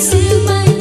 see my